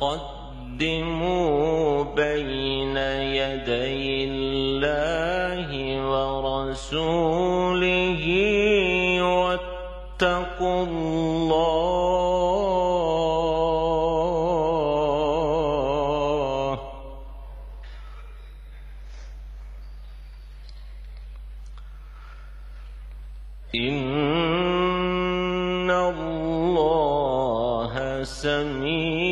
لا تقدموا بين يدي الله ورسوله واتقوا الله. إن الله سميع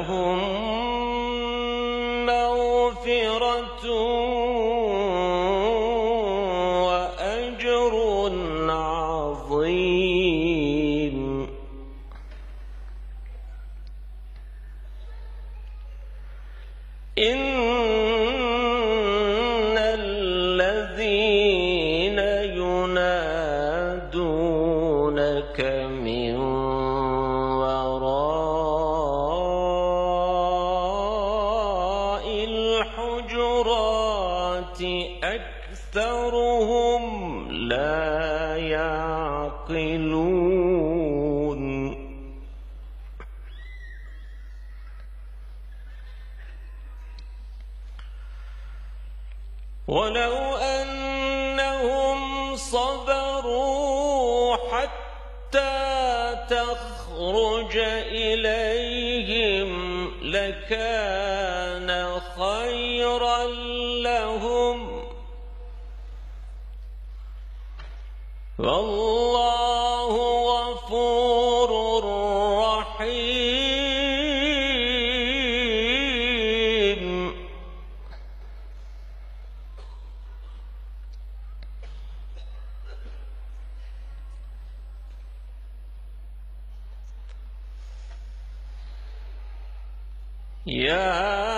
لهم مغفرة أكثرهم لا يعقلون. ولو أنهم صبروا حتى تخرج إليهم لكان والله غفور رحيم. يا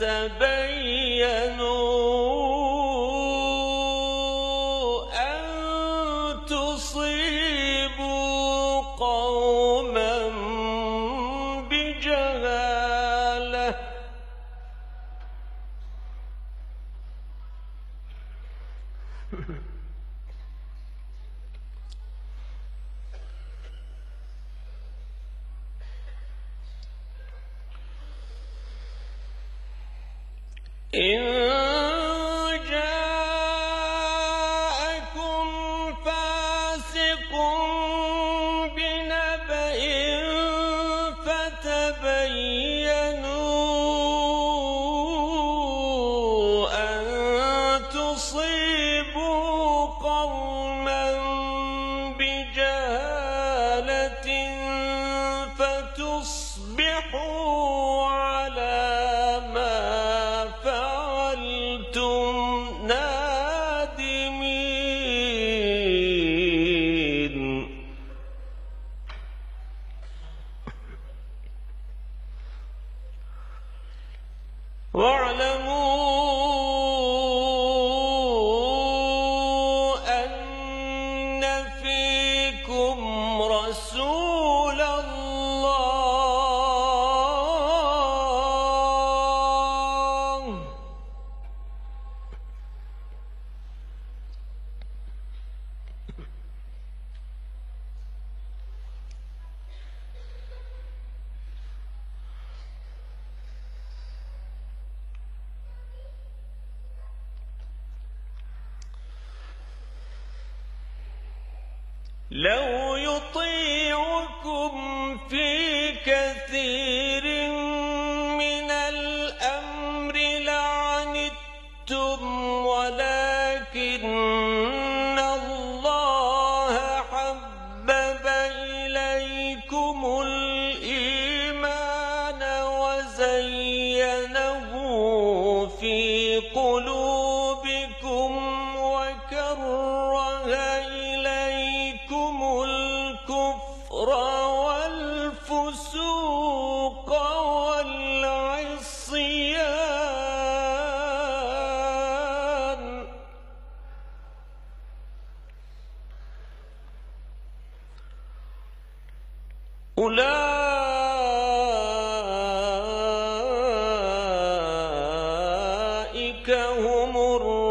فتبينوا واعلموا لو يطيعكم في كثير من الأمر ولكن أولئك هم الراشدون.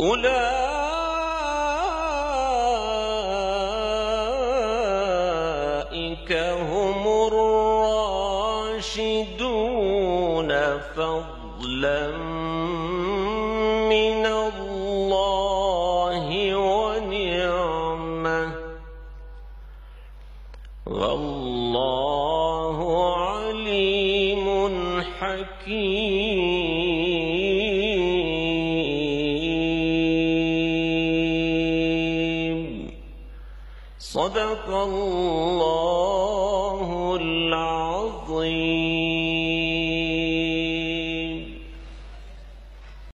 أولئك الراشدون فضلا من الله ونعمة. والله عليم حكيم. صدق الله العظيم.